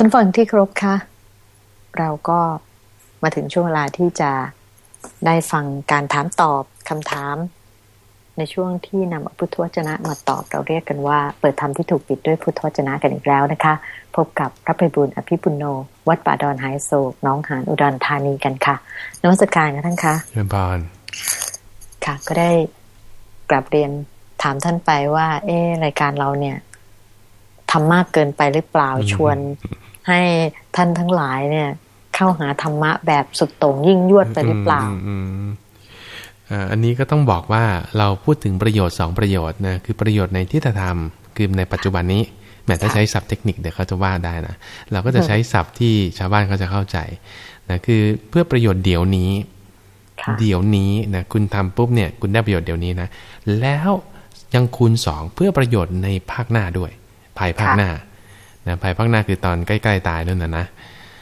ท่านฟังที่ครบคะเราก็มาถึงช่วงเวลาที่จะได้ฟังการถามตอบคำถาม ในช่วงที่นำพุทธวจนะมาตอบเราเรียกกันว่า เปิดธรรมที่ถูกปิดด้วยพุทธวจนะกันอีกแล้วนะคะ พบกับพระภัยบุญอภิปุโน วัดป่าดอนไฮโซน้องหานอุดรธานีกันค่ะนวัตการนะท่านคะเชิญพรค่ะ ก็ได้กลับเรียนถามท่านไปว่า เอ๊ะรายการเราเนี่ยทำมากเกินไปหรือเปล่าชวน ให้ท่านทั้งหลายเนี่ย เข้าหาธรรมะแบบสุดโต่งยิ่งยวดไปหรือเปล่าอืมอืมอ่าอันนี้ก็ต้องบอกว่าเราพูดถึงประโยชน์สองประโยชน์นะคือประโยชน์ในที่ธรรมคือในปัจจุบันนี้แม้ถ้าใช้ศัพท์เทคนิคเดี๋ยวเขาจะว่าได้นะเราก็จะใช้ศัพท์ที่ชาวบ้านเขาจะเข้าใจนะคือเพื่อประโยชน์เดี๋ยวนี้ค่ะเดี๋ยวนี้นะคุณทำปุ๊บเนี่ยคุณได้ประโยชน์เดี๋ยวนี้นะแล้วยังคูณสองเพื่อประโยชน์ในภาคหน้าด้วยภายภาคหน้า นะภายภาคหน้าคือตอนใกล้ๆตายนั่นนะนะ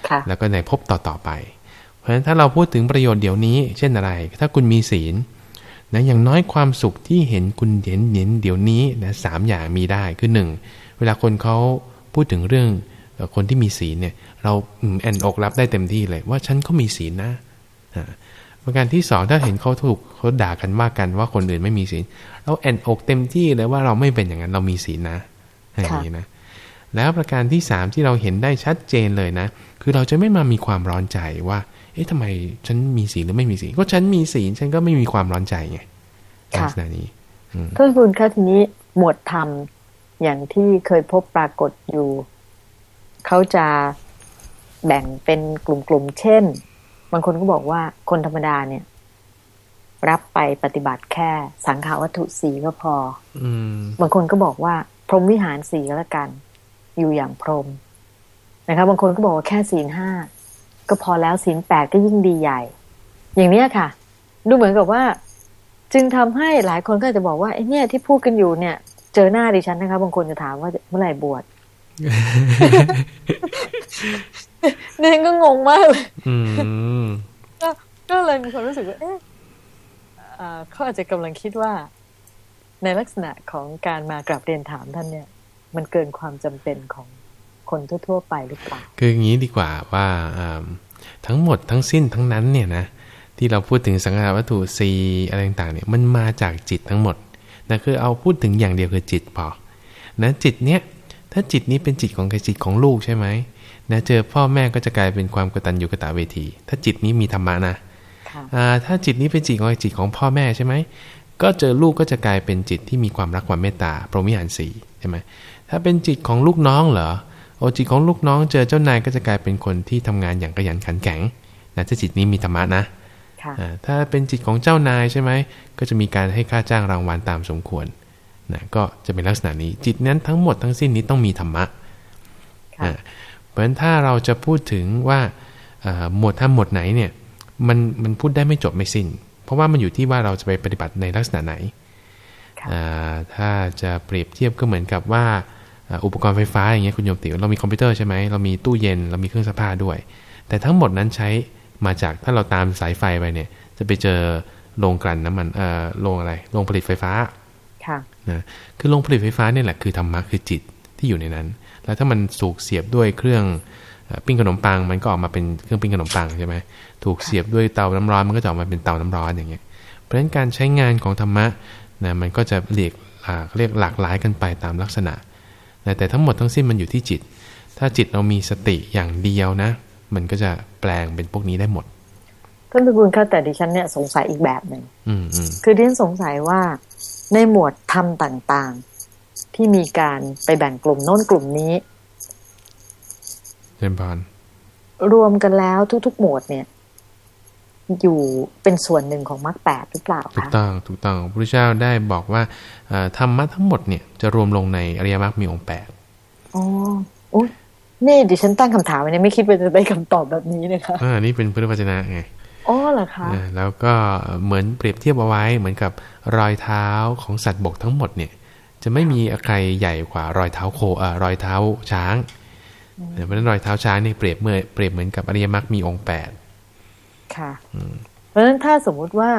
ค่ะแล้วก็ในภพต่อๆไป เพราะฉะนั้นถ้าเราพูดถึงประโยชน์เดี๋ยวนี้ เช่นอะไร ถ้าคุณมีศีลนะอย่างน้อยความสุขที่เห็นคุณเห็นเห็นเดี๋ยวนี้นะสามอย่างมีได้คือหนึ่งเวลาคนเขาพูดถึงเรื่องเอ่อคนที่มีศีลเนี่ย เราอืมแอนอกรับได้เต็มที่เลย ว่าฉันก็มีศีลนะอ่าประการที่สองถ้าเห็นเขาถูกเขาด่ากันว่ากันว่าคนอื่นไม่มีศีลเราแอนอกเต็มที่เลยว่าเราไม่เป็นอย่างนั้นเรามีศีลนะอย่างนี้นะ แล้วประการที่สามที่เราเห็นได้ชัดเจนเลยนะ คือเราจะไม่มามีความร้อนใจว่า เอ๊ะทำไมฉันมีศีลหรือไม่มีศีลก็ฉันมีศีลฉันก็ไม่มีความร้อนใจไงค่ะลักษณะนี้อืมท่านคุณคะทีนี้หมวดธรรมอย่างที่เคยพบปรากฏอยู่ เขาจะแบ่งเป็นกลุ่มๆ เช่น บางคนก็บอกว่าคนธรรมดาเนี่ย รับไปปฏิบัติแค่สังขาวัตถุสีก็พออืมบางคนก็บอกว่า พรหมวิหารสีก็แล้วกัน อยู่อย่างพรหมนะคะบางคนก็บอกว่าแค่ศีลห้าก็พอแล้วศีลแปดก็ยิ่งดีใหญ่ อย่างเนี้ยค่ะ ดูเหมือนกับว่า จึงทำให้หลายคนก็อาจจะบอกว่าไอ้เนี่ยที่พูดกันอยู่เนี่ย เจอหน้าดิฉันนะคะ บางคนจะถามว่าเมื่อไหร่บวชดิฉันก็งงมากเลยอืมก็ก็เลยมีความรู้สึกว่าเอ๊ะเอ่อเขาอาจจะกำลังคิดว่า ในลักษณะของการมากราบเรียนถามท่านเนี่ย มันเกินความจำเป็นของคนทั่ว ๆ ไปหรือเปล่าคืออย่างนี้ดีกว่าว่าอ่าทั้งหมดทั้งสิ้นทั้งนั้นเนี่ยนะที่เราพูดถึงสังขารวัตถุสีอะไรต่างๆเนี่ยมันมาจากจิตทั้งหมดนะคือเอาพูดถึงอย่างเดียวคือจิตพอนะจิตเนี้ยถ้าจิตนี้เป็นจิตของใครจิตของลูกใช่ไหมนะเจอพ่อแม่ก็จะกลายเป็นความกตัญญูกตเวที ถ้าจิตนี้มีธรรมะนะค่ะอ่าถ้าจิตนี้เป็นจิตของจิตของพ่อแม่ใช่ไหมก็เจอลูกก็จะกลายเป็นจิตที่มีความรักความเมตตาพรหมิหารสีใช่ไหม ถ้าเป็นจิตของลูกน้องเหรอโอจิตของลูกน้องเจอเจ้านายก็จะกลายเป็นคนที่ทำงานอย่างขยันขันแข็งนะถ้าจิตนี้มีธรรมะนะค่ะอ่าถ้าเป็นจิตของเจ้านายใช่ไหมก็จะมีการให้ค่าจ้างรางวัลตามสมควรนะก็จะเป็นลักษณะนี้ จิตนั้นทั้งหมดทั้งสิ้นนี้ต้องมีธรรมะค่ะอ่าเพราะฉะนั้นถ้าเราจะพูดถึงว่าอ่าหมวดถ้าหมวดไหนเนี่ยมันมันพูดได้ไม่จบไม่สิ้น เพราะว่ามันอยู่ที่ว่าเราจะไปปฏิบัติในลักษณะไหนค่ะอ่าถ้าจะเปรียบเทียบก็เหมือนกับว่า อ่าอุปกรณ์ไฟฟ้าอย่างเงี้ยคุณโยมติวเรามีคอมพิวเตอร์ใช่ไหมเรามีตู้เย็นเรามีเครื่องซักผ้าด้วย แต่ทั้งหมดนั้นใช้มาจากถ้าเราตามสายไฟไปเนี่ย จะไปเจอโรงกลั่นน้ำมันเอ่อโรงอะไรโรงผลิตไฟฟ้าค่ะนะคือโรงผลิตไฟฟ้าเนี่ยแหละคือธรรมะคือจิตที่อยู่ในนั้น แล้วถ้ามันสูกเสียบด้วยเครื่องเอ่อปิ้งขนมปังมันก็ออกมาเป็นเครื่องปิ้งขนมปังใช่ไหมถูกเสียบด้วยเตาน้ำร้อนมันก็จะออกมาเป็นเตาน้ำร้อนอย่างเงี้ยเพราะฉะนั้นการใช้งานของธรรมะนะมันก็จะเรียกอ่าเรียกหลากหลายกันไปตามลักษณะนะ แต่ทั้งหมดทั้งสิ้นมันอยู่ที่จิต ถ้าจิตเรามีสติอย่างเดียวนะ มันก็จะแปลงเป็นพวกนี้ได้หมดท่านพิบูลคะแต่ดิฉันเนี่ยสงสัยอีกแบบหนึ่งอืมอืมคือดิฉันสงสัยว่าในหมวดธรรมต่างๆ ที่มีการไปแบ่งกลุ่มโน้นกลุ่มนี้เจริญพรรวมกันแล้วทุก ๆ หมวดเนี่ย อยู่เป็นส่วนหนึ่งของมรรคแปดหรือเปล่าถูกคะต้องถูกต้องพระพุทธเจ้าได้บอกว่าเอ่อธรรมะทั้งหมดเนี่ยจะรวมลงในอริยมรรคมีองค์แปดอ๋ออุ๊ยนี่ดิฉันตั้งคำถามไว้เนี่ยไม่คิดว่าจะได้คำตอบแบบนี้นะคะอ่านี่เป็นพุทธวจนะไงอ๋อเหรอคะอ่าแล้วก็เหมือนเปรียบเทียบเอาไว้เหมือนกับรอยเท้าของสัตว์บกทั้งหมดเนี่ย จะไม่มีใครใหญ่กว่ารอยเท้าโคเอ่อรอยเท้าช้างเพราะฉะนั้นรอยเท้าช้างนี่เปรียบเมื่อเปรียบเหมือนกับอริยมรรคมีองค์แปด ค่ะ เพราะฉะนั้นถ้าสมมุติว่า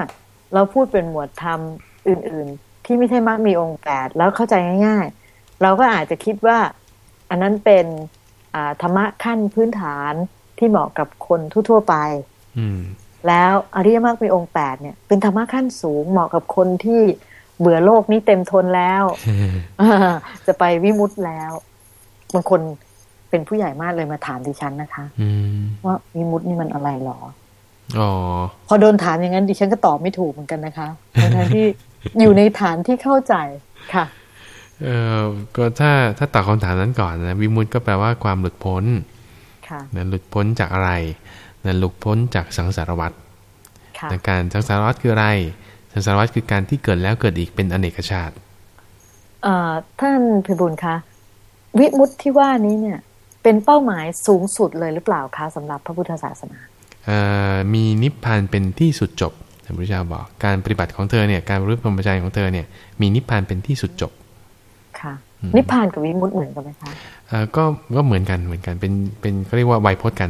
เราพูดเป็นหมวดธรรมอื่น ๆ ที่ไม่ใช่มรรคมีองค์แปดแล้วเข้าใจง่าย ๆ เราก็อาจจะคิดว่า อันนั้นเป็นธรรมะขั้นพื้นฐานที่เหมาะกับคนทั่วๆไปอืมแล้วอริยมรรคมีองค์แปดเนี่ย เป็นธรรมะขั้นสูงเหมาะกับคนที่เบื่อโลกนี้เต็มทนแล้วจะไปวิมุตต์แล้วบางคนเป็นผู้ใหญ่มากเลยมาถามดิฉันนะคะอืมว่าวิมุตต์นี่มันอะไรหรออ๋อ พอโดนถามอย่างนั้นดิฉันก็ตอบไม่ถูกเหมือนกันนะคะทั้งๆที่อยู่ในฐานที่เข้าใจค่ะ เออก็ถ้าถ้าตอบคำถามนั้นก่อนนะวิมุตติก็แปลว่าความหลุดพ้นค่ะนะหลุดพ้นจากอะไรนะหลุดพ้นจากสังสารวัฏค่ะนะการสังสารวัฏคืออะไร สังสารวัฏคือการที่เกิดแล้วเกิดอีกเป็นอเนกชาติเอ่อท่านพิบูลคะวิมุตติที่ว่านี้เนี่ย เป็นเป้าหมายสูงสุดเลยหรือเปล่าคะสำหรับพระพุทธศาสนาเอ่อ มีนิพพานเป็นที่สุดจบพระพุทธเจ้าบอกการปฏิบัติของเธอเนี่ยการรู้พรหมจรรย์ของเธอเนี่ยมีนิพพานเป็นที่สุดจบค่ะนิพพานกับวิมุตติเหมือนกันไหมคะเอ่อก็ก็เหมือนกันเหมือนกันเป็นเป็นเขาเรียกว่าไวยพจน์กัน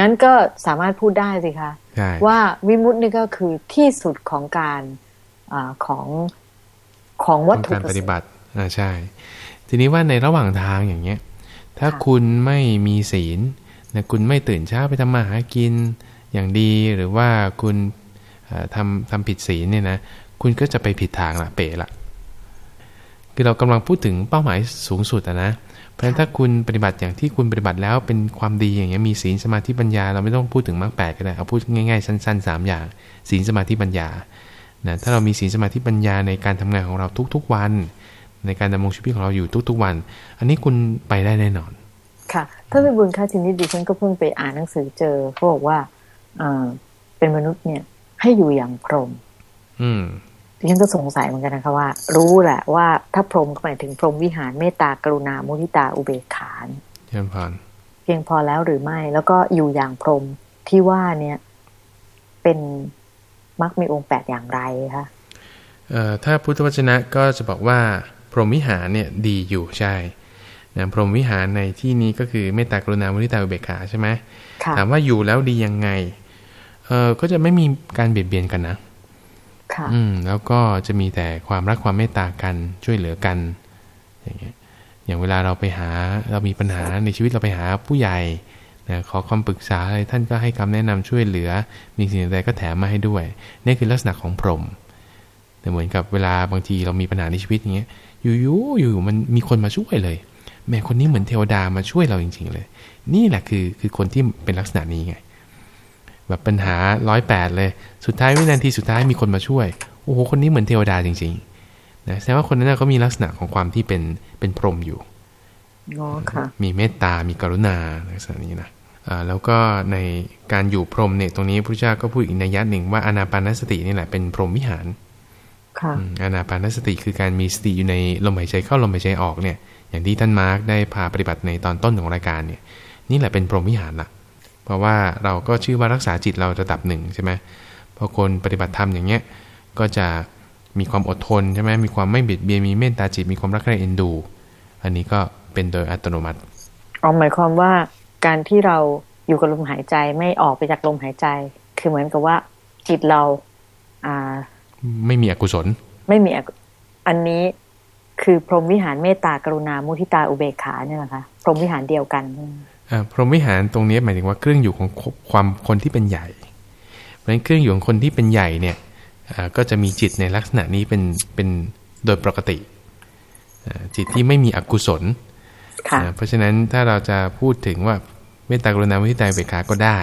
งั้นก็สามารถพูดได้สิคะใช่ว่าวิมุตตินี่ก็คือที่สุดของการอาของของวัตถุการปประสฏิงค์บัติอ่าใช่ ทีนี้ว่าในระหว่างทางอย่างเงี้ย ถ้าค่ะคุณไม่มีศีล นะคุณไม่ตื่นเช้าไปทำมาหากินอย่างดีหรือว่าคุณเอ่อทำทำผิดศีลเนี่ยนะคุณก็จะไปผิดทางละเป๋ละคือเรากำลังพูดถึงเป้าหมายสูงสุดอะนะเพราะฉะนั้นถ้าคุณปฏิบัติอย่างที่คุณปฏิบัติแล้วเป็นความดีอย่างเงี้ยมีศีลสมาธิปัญญา เราไม่ต้องพูดถึงมรรคแปดก็ได้เอาพูดง่ายๆสั้นๆสามอย่าง ศีลสมาธิปัญญานะถ้าเรามีศีลสมาธิปัญญาในการทำงานของเราทุกๆวัน ในการดำรงชีวิตของเราอยู่ทุกๆวัน อันนี้คุณไปได้แน่นอน ค่ะถ้าเป็นบุญค่าทีนี้ดิฉันก็เพิ่งไปอ่านหนังสือเจอเขาบอกว่าเอ่อเป็นมนุษย์เนี่ย ให้อยู่อย่างพรหมอืมดิฉันก็สงสัยเหมือนกันนะคะว่า รู้แหละว่าถ้าพรหมก็หมายถึงพรหมวิหารเมตตากรุณามุทิตาอุเบกขาเนี่ยเชิญพรเพียงพอแล้วหรือไม่ แล้วก็อยู่อย่างพรหมที่ว่าเนี่ย เป็นมักมีองค์แปดอย่างไรคะเอ่อถ้าพุทธวจนะก็จะบอกว่า พรหมวิหารเนี่ยดีอยู่ใช่ นะพรหมวิหารในที่นี้ก็คือเมตตากรุณามุทิตาอุเบกขาใช่ไหมค่ะถามว่าอยู่แล้วดียังไงเออก็จะไม่มีการเบียดเบียนกันนะค่ะอืมแล้วก็จะมีแต่ความรักความเมตตากันช่วยเหลือกัน อย่างเงี้ยอย่างเวลาเราไปหาเรามีปัญหาในชีวิตเราไปหาผู้ใหญ่นะขอคำปรึกษาอะไรท่านก็ให้คำแนะนำช่วยเหลือ มีสิ่งใดก็แถมมาให้ด้วย นี่คือลักษณะของพรหมแต่เหมือนกับเวลาบางทีเรามีปัญหาในชีวิตอย่างเงี้ยอยู่ๆอยู่ๆมันมีคนมาช่วยเลย แม่คนนี้เหมือนเทวดามาช่วยเราจริง ๆ เลย นี่แหละคือคือคนที่เป็นลักษณะนี้ไงแบบปัญหาร้อยแปดเลย สุดท้ายวินาทีสุดท้ายมีคนมาช่วย โอ้โห คนนี้เหมือนเทวดาจริงๆนะแสดงว่าคนนั้นนะก็มีลักษณะของความที่เป็นเป็นพรหมอยู่อ๋อค่ะมีเมตตา มีกรุณาลักษณะนี้นะอ่าแล้วก็ในการอยู่พรหมเนี่ย ตรงนี้พระเจ้าก็พูดอีกนัยยะหนึ่งว่าอานาปานสตินี่แหละเป็นพรหมวิหารค่ะ อืมอานาปานสติคือการมีสติอยู่ในลมหายใจเข้าลมหายใจออกเนี่ย อย่างที่ท่านมาร์กได้พาปฏิบัติในตอนต้นของรายการเนี่ย นี่แหละเป็นพรหมวิหารละเพราะว่าเราก็ชื่อว่ารักษาจิตเราระดับหนึ่งใช่ไหมพอคนปฏิบัติธรรมอย่างเงี้ยก็จะมีความอดทนใช่ไหมมีความไม่เบียดเบียนมีเมตตาจิตมีความรักใคร่เอ็นดู อันนี้ก็เป็นโดยอัตโนมัติเอาหมายความว่าการที่เราอยู่กับลมหายใจไม่ออกไปจากลมหายใจ คือเหมือนกับว่าจิตเราอ่า ไม่มีอกุศล ไม่มีอกุอันนี้คือพรหมวิหารเมตตากรุณามุทิตาอุเบกขาเนี่ยนะคะพรหมวิหารเดียวกันใช่ไหมอ่าพรหมวิหารตรงนี้หมายถึงว่าเครื่องอยู่ของความคนที่เป็นใหญ่ เพราะฉะนั้นเครื่องอยู่ของคนที่เป็นใหญ่เนี่ยอ่าก็จะมีจิตในลักษณะนี้เป็นเป็นโดยปกติอ่าจิตที่ไม่มีอกุศลค่ะอ่าเพราะฉะนั้นถ้าเราจะพูดถึงว่าเมตตากรุณามุทิตาอุเบกขาก็ได้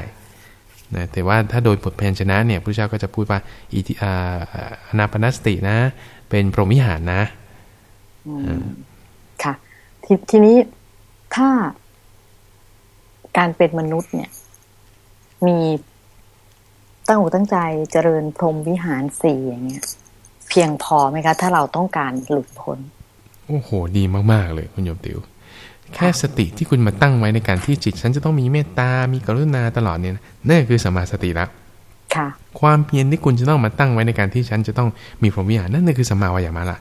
นะแต่ว่าถ้าโดยบทเพลชนะเนี่ยพระเจ้าก็จะพูดว่าอิทิอ่าอนาปนสตินะ เป็นพรหมวิหารนะค่ะททีนี้ถ้าการเป็นมนุษย์เนี่ย มีตั้งอกตั้งใจเจริญพรหมวิหารสี่อย่างเงี้ย เพียงพอไหมคะ ถ้าเราต้องการหลุดพ้น โอ้โห ดีมาก ๆ เลยคุณโยมติว แค่สติที่คุณมาตั้งไว้ในการที่จิต ฉันจะต้องมีเมตตา มีกรุณาตลอดเนี่ยนะนั่นคือสมมาสติละค่ะ ความเพียรที่คุณจะต้องมาตั้งไว้ในการที่ฉันจะต้องมีพรหมวิหารนั่นคือสัมมาวายามะละ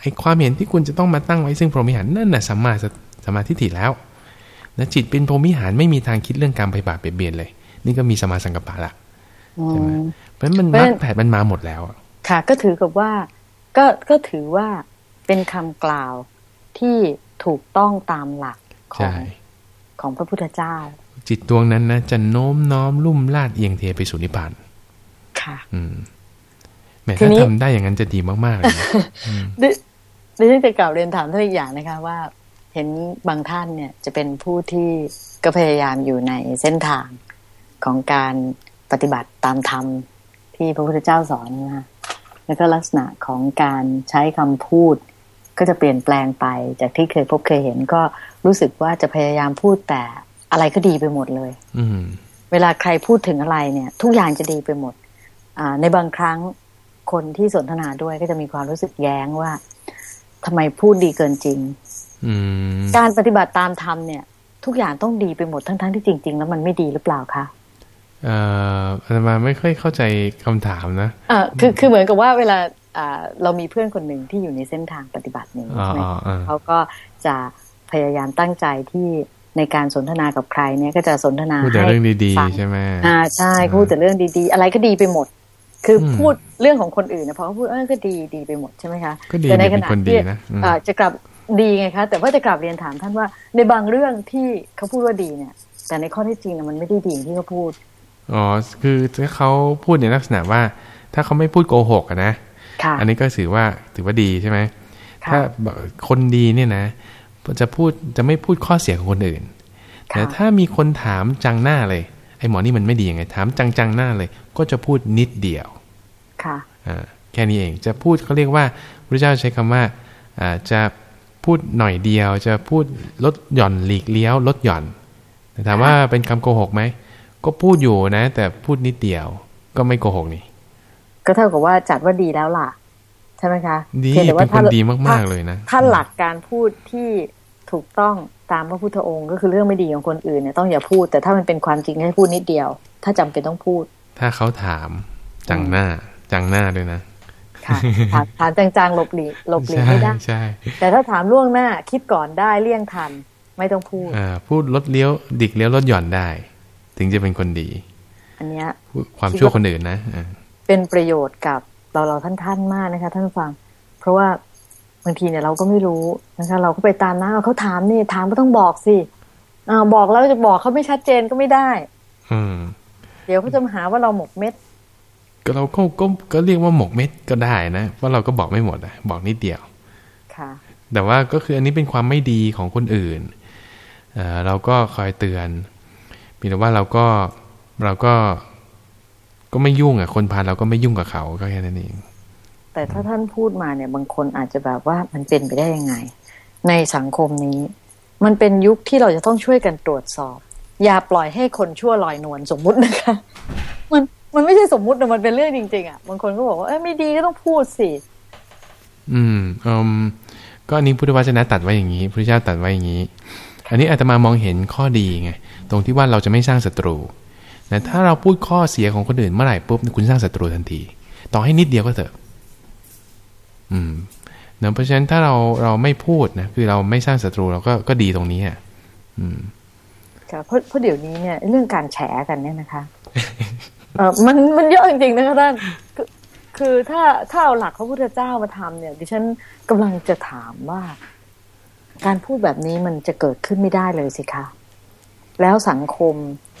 ไอ้ความเห็นที่คุณจะต้องมาตั้งไว้ซึ่งพรหมวิหารนั่นน่ะสัมมาสสมาทิฏฐิแล้วนะจิตเป็นพรหมวิหารไม่มีทางคิดเรื่องการไปบาปเบียดเบียนเลย นี่ก็มีสมมาสังกัปปะละใช่ไหมเพราะฉะนั้นมันเพราะมรฉะรนั้คนแผดมันมาหมดแล้วอะค่ะ ก็ถือกับว่าก็ก็ถือว่าเป็นคำกล่าวที่ ถูกต้องตามหลักของของพระพุทธเจ้า จิตดวงนั้นนะจะโน้มน้อมลุ่มลาดเอียงเทไปสู่นิพพานค่ะ อืมแม้ถ้าทำได้อย่างนั้นจะดีมากๆเลยดิฉันจะกล่าวเรียนถามท่านอีกอย่างนะคะว่า เห็นบางท่านเนี่ยจะเป็นผู้ที่ก็พยายามอยู่ในเส้นทางของการปฏิบัติตามธรรมที่พระพุทธเจ้าสอนนะคะแล้วก็ลักษณะของการใช้คำพูด ก็จะเปลี่ยนแปลงไปจากที่เคยพบเคยเห็นก็รู้สึกว่าจะพยายามพูดแต่อะไรก็ดีไปหมดเลย อืเวลาใครพูดถึงอะไรเนี่ย ทุกอย่างจะดีไปหมด อ่า ในบางครั้งคนที่สนทนาด้วยก็จะมีความรู้สึกแย้งว่าทำไมพูดดีเกินจริงการปฏิบัติตามธรรมเนี่ย ทุกอย่างต้องดีไปหมดทั้งๆทที่จริง ๆ แล้วมันไม่ดีหรือเปล่าคะเอ่ออาตมาไม่ค่อยเข้าใจคำถามนะอ่าคือคือเหมือนกับว่าเวลาอ่า เรามีเพื่อนคนหนึ่งที่อยู่ในเส้นทางปฏิบัตินี้ใช่ไหมเขาก็จะพยายามตั้งใจที่ในการสนทนากับใครเนี่ยก็จะสนทนาพูดแต่เรื่องดีๆใช่ไหมอ่าใช่พูดแต่เรื่องดี ๆ อะไรก็ดีไปหมด คือพูดเรื่องของคนอื่นนะเพราะเขาพูดเออก็ดีดีไปหมดใช่ไหมคะก็ดีแต่ในขณะที่จะกลับดีไงคะ แต่ว่าจะกลับเรียนถามท่านว่า ในบางเรื่องที่เขาพูดว่าดีเนี่ย แต่ในข้อที่จริงมันไม่ได้ดีที่เขาพูดอ๋อคือถ้าเขาพูดในลักษณะว่า ถ้าเขาไม่พูดโกหกนะ อันนี้ก็ถือว่าถือว่าดีใช่ไหมถ้าคนดีเนี่ยนะ จะพูดจะไม่พูดข้อเสียของคนอื่นแต่ถ้ามีคนถามจังหน้าเลย ไอ้หมอนี่มันไม่ดียังไง ถามจังจังหน้าเลย ก็จะพูดนิดเดียว ค่ะอ่าแค่นี้เองจะพูดเขาเรียกว่าพระเจ้าใช้คำว่าอ่าจะพูดหน่อยเดียว จะพูดลดหย่อนหลีกเลี้ยวลดหย่อนถามว่าเป็นคำโกหกไหมก็พูดอยู่นะ แต่พูดนิดเดียวก็ไม่โกหกนี่ ก็เท่ากับว่าจัดว่าดีแล้วล่ะ ใช่ไหมคะดีเป็นคนดีมากๆเลยนะถ้าหลักการพูดที่ถูกต้องตามพระพุทธองค์ก็คือเรื่องไม่ดีของคนอื่นเนี่ยต้องอย่าพูด แต่ถ้ามันเป็นความจริงให้พูดนิดเดียว ถ้าจำเป็นต้องพูด ถ้าเขาถามจังหน้าจังหน้าด้วยนะค่ะถามจางๆหลบหลีหลบหลีไม่ได้ใช่แต่ถ้าถามล่วงหน้าคิดก่อนได้เลี่ยงทัน ไม่ต้องพูดอ่าพูดลดเลี้ยว ดิกเลี้ยวลดหย่อนได้ ถึงจะเป็นคนดี อันเนี้ยความชั่วคนอื่นนะ เป็นประโยชน์กับเราเราท่านท่านมากนะคะ ท่านฟัง เพราะว่าบางทีเนี่ยเราก็ไม่รู้นะคะ เราก็ไปตามน้าเขาถามนี่ถามก็ต้องบอกสิอ่าบอกแล้วจะบอกเขาไม่ชัดเจนก็ไม่ได้ อืม เดี๋ยวเขาจะมาหาว่าเราหมกเม็ด ก็เราก็ก็ก็เรียกว่าหมกเม็ดก็ได้นะว่าเราก็บอกไม่หมดอะบอกนิดเดียว ค่ะ แต่ว่าก็คืออันนี้เป็นความไม่ดีของคนอื่นเเราก็คอยเตือนมีแต่ว่าเราก็เราก็ ก็ไม่ยุ่งอะ คนพาเราก็ไม่ยุ่งกับเขาก็แค่นั้นเอง แต่ถ้าท่านพูดมาเนี่ย บางคนอาจจะแบบว่ามันเป็นไปได้ยังไง ในสังคมนี้ มันเป็นยุคที่เราจะต้องช่วยกันตรวจสอบ อย่าปล่อยให้คนชั่วลอยนวลสมมุตินะคะ มันมันไม่ใช่สมมุติแต่มันเป็นเรื่องจริง ๆอะบางคนก็บอกว่าเอ้ไม่ดีก็ต้องพูดสิอืมอืมก็อันนี้พุทธวจนะตัดไว้อย่างนี้พระเจ้าตัดไว้อย่างนี้ อันนี้อาตมามองเห็นข้อดีไงตรงที่ว่าเราจะไม่สร้างศัตรู นะถ้าเราพูดข้อเสียของคนอื่นเมื่อไหร่ปุ๊บคุณสร้างศัตรูทันที ต่อให้นิดเดียวก็เถอะ อืมเนะเพราะฉะนั้นถ้าเราเราไม่พูดนะคือเราไม่สร้างศัตรูเราก็ก็ดีตรงนี้อะอืมค่ะเพราะเพราะเดี๋ยวนี้เนี่ย เรื่องการแฉกันเนี่ยนะคะเออมันมันเยอะจริงๆนะคะท่านคือคือถ้าถ้าเอาหลักพระพุทธเจ้ามาทำเนี่ย ดิฉันกำลังจะถามว่า การพูดแบบนี้มันจะเกิดขึ้นไม่ได้เลยสิคะแล้วสังคม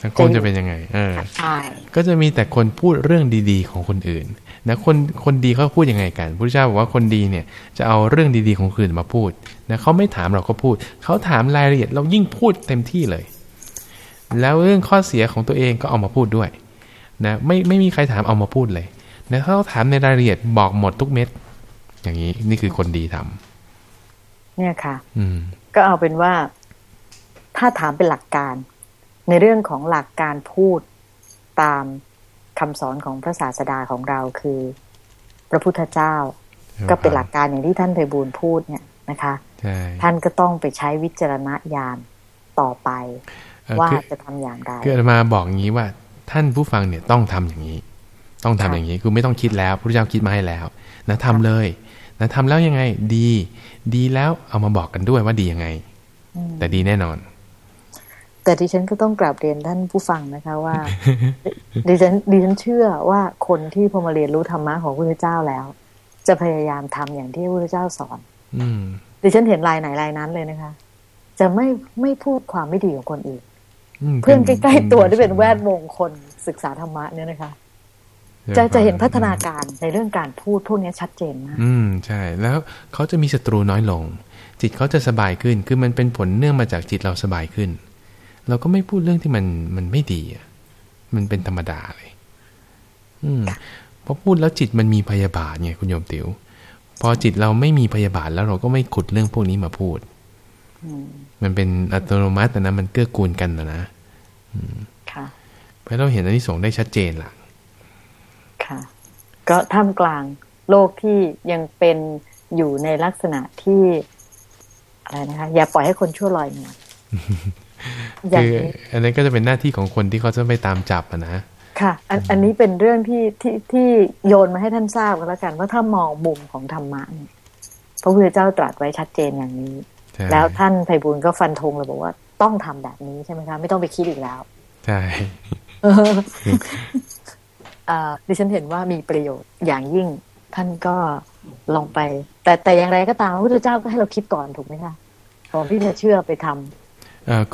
สังคมจะเป็นยังไงเออใช่ก็จะมีแต่คนพูดเรื่องดีๆ ของคนอื่นนะคนคนดีเขาพูดยังไงกันพระเจ้าบอกว่าคนดีเนี่ยจะเอาเรื่องดีๆของคนอื่นมาพูดนะเขาไม่ถามเราก็พูด เขาถามรายละเอียดเรายิ่งพูดเต็มที่เลย แล้วเรื่องข้อเสียของตัวเองก็เอามาพูดด้วยนะไม่ไม่มีใครถามเอามาพูดเลยนะเขาถามในรายละเอียดบอกหมดทุกเม็ด อย่างนี้นี่คือคนดีทำเนี่ยค่ะ อืม ก็เอาเป็นว่า ถ้าถามเป็นหลักการ ในเรื่องของหลักการพูดตามคำสอนของพระศาสดาของเราคือ พระพุทธเจ้า ก็เป็นหลักการอย่างที่ท่านไพบูลพูดเนี่ยนะคะ ท่านก็ต้องไปใช้วิจารณญาณต่อไป ว่าจะทำอย่างไรคือมาบอกงี้ว่า ท่านผู้ฟังเนี่ยต้องทำอย่างนี้ ต้องทำอย่างนี้คือไม่ต้องคิดแล้วพระเจ้าคิดมาให้แล้วนะทำเลยนะทำแล้วยังไงดี ดีแล้วเอามาบอกกันด้วยว่าดียังไง แต่ดีแน่นอน แต่ดิฉันก็ต้องกราบเรียนท่านผู้ฟังนะคะว่า ดิฉันดิฉันเชื่อว่าคนที่พอมาเรียนรู้ธรรมะของพระพุทธเจ้าแล้ว จะพยายามทำอย่างที่พระพุทธเจ้าสอน อืดิฉันเห็นลายไหนลายนั้นเลยนะคะ จะไม่ไม่พูดความไม่ดีของคนอื่นเพื่อนใกล้ๆตัวที่เป็นแวดวงคนศึกษาธรรมะเนี่ยนะคะจะจะเห็นพัฒนาการในเรื่องการพูดพวกนี้ชัดเจนมากอืมใช่ แล้วเขาจะมีศัตรูน้อยลง จิตเขาจะสบายขึ้นคือมันเป็นผลเนื่องมาจากจิตเราสบายขึ้น เราก็ไม่พูดเรื่องที่มันมันไม่ดีอะมันเป็นธรรมดาเลย อืมพอพูดแล้วจิตมันมีพยาบาทไงคุณโยมติว๋วพอจิตเราไม่มีพยาบาทแล้วเราก็ไม่ขุดเรื่องพวกนี้มาพูดมันเป็นอัตโนมัตินะมันเกื้อกูลกันนะนะค่ะเพราะเราเห็นอันนี้ส่งได้ชัดเจนล่ะ ค่ะ ก็ท่ามกลางโลกที่ยังเป็นอยู่ในลักษณะที่อะไรนะคะ อย่าปล่อยให้คนชั่วลอยนวล คืออันนี้ก็จะเป็นหน้าที่ของคนที่เขาจะไปตามจับนะค่ะอันอันนี้เป็นเรื่องที่ที่ที่โยนมาให้ท่านทราบกันแล้วกันว่าถ้ามองมุมของธรรมะเนี่ยพระพุทธเจ้าตรัสไว้ชัดเจนอย่างนี้ แล้วท่านไพบุญก็ฟันธงเลยบอกว่าต้องทำแบบนี้ใช่ไหมคะไม่ต้องไปคิดอีกแล้วใช่ดิฉันเห็นว่ามีประโยชน์อย่างยิ่ง ท่านก็ลองไป แต่แต่อย่างไรก็ตามพระพุทธเจ้าก็ให้เราคิดก่อนถูกไหมคะก่อนที่จะเชื่อไปทำเอ่อ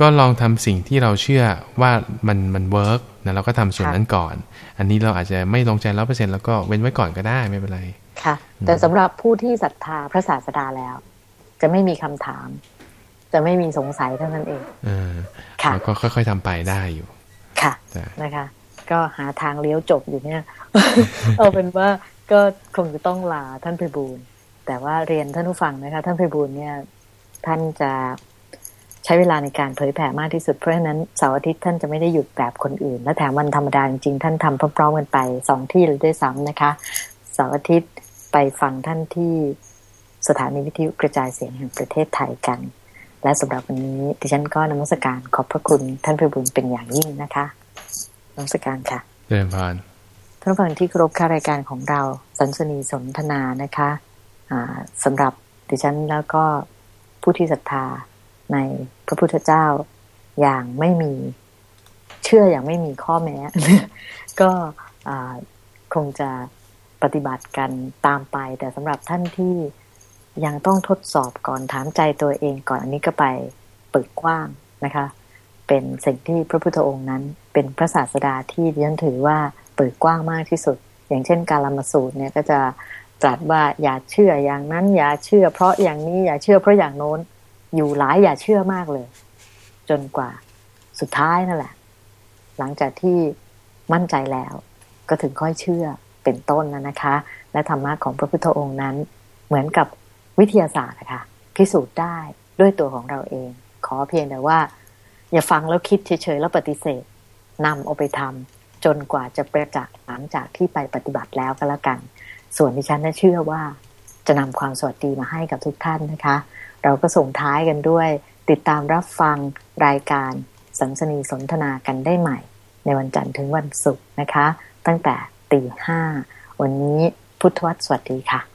ก็ลองทำสิ่งที่เราเชื่อว่ามันมัน work นะเราก็ทำส่วนนั้นก่อน อันนี้เราอาจจะไม่ลงใจร้อยเปอร์เซ็นต์แล้วก็เว้นไว้ก่อนก็ได้ไม่เป็นไร ค่ะ แต่สำหรับผู้ที่ศรัทธาพระศาสดาแล้ว จะไม่มีคำถาม จะไม่มีสงสัยเท่านั้นเองเออค่ะก็ค่อย ๆทำไปได้อยู่ ค่ะนะคะ ก็หาทางเลี้ยวจบอยู่เนี่ย เอาเป็นว่าก็คงจะต้องลาท่านไพบูลย์แต่ว่าเรียนท่านผู้ฟังนะคะ ท่านไพบูลเนี่ย ท่านจะใช้เวลาในการเผยแผ่มากที่สุดเพราะฉะนั้นเสาร์อาทิตย์ท่านจะไม่ได้หยุดแบบคนอื่น และแถมวันธรรมดาจริงๆท่านทำพร้อมๆกันไปสองที่เลยด้วยซ้ำนะคะเสาร์อาทิตย์ไปฟังท่านที่สถานีวิทยุกระจายเสียงแห่งประเทศไทยกัน และสำหรับวันนี้ดิฉันก็นมัสการขอบพระคุณท่านพิบุญเป็นอย่างยิ่งนะคะนมัสการค่ะเดินผ่านท่านฟังที่ครบค่ารายการของเราสันสนีสนทนานะคะะสำหรับดิฉันแล้วก็ผู้ที่ศรัทธา ในพระพุทธเจ้าอย่างไม่มีเชื่ออย่างไม่มีข้อแม้ ก็คงจะปฏิบัติกันตามไป แต่สำหรับท่านที่ยังต้องทดสอบก่อนถามใจตัวเองก่อนอันนี้ก็ไปเปิดกว้างนะคะ เป็นสิ่งที่พระพุทธองค์นั้น เป็นพระศาสดาที่ดิฉันถือว่าเปิดกว้างมากที่สุด อย่างเช่นการละมาสูตรเนี่ยก็จะตรัสว่าอย่าเชื่ออย่างนั้น อย่าเชื่อ เพราะอย่างนี้อย่าเชื่อเพราะอย่างโน้น อยู่หลายอย่าเชื่อมากเลย จนกว่าสุดท้ายนั่นแหละ หลังจากที่มั่นใจแล้ว ก็ถึงค่อยเชื่อเป็นต้นนะนะคะ และธรรมะของพระพุทธองค์นั้น เหมือนกับวิทยาศาสตร์นะคะพิสูจน์ได้ด้วยตัวของเราเอง ขอเพียงแต่ว่า อย่าฟังแล้วคิดเฉยๆแล้วปฏิเสธนำเอาไปทำจนกว่าจะประจักษ์หลังจากที่ไปปฏิบัติแล้วก็แล้วกัน ส่วนที่ฉันน่าเชื่อว่าจะนำความสวัสดีมาให้กับทุกท่านนะคะ เราก็ส่งท้ายกันด้วย ติดตามรับฟังรายการสัมสนีสนทนากันได้ใหม่ ในวันจันทร์ถึงวันศุกร์นะคะ ตั้งแต่ตีห้าวันนี้พุทธวัตรสวัสดีค่ะ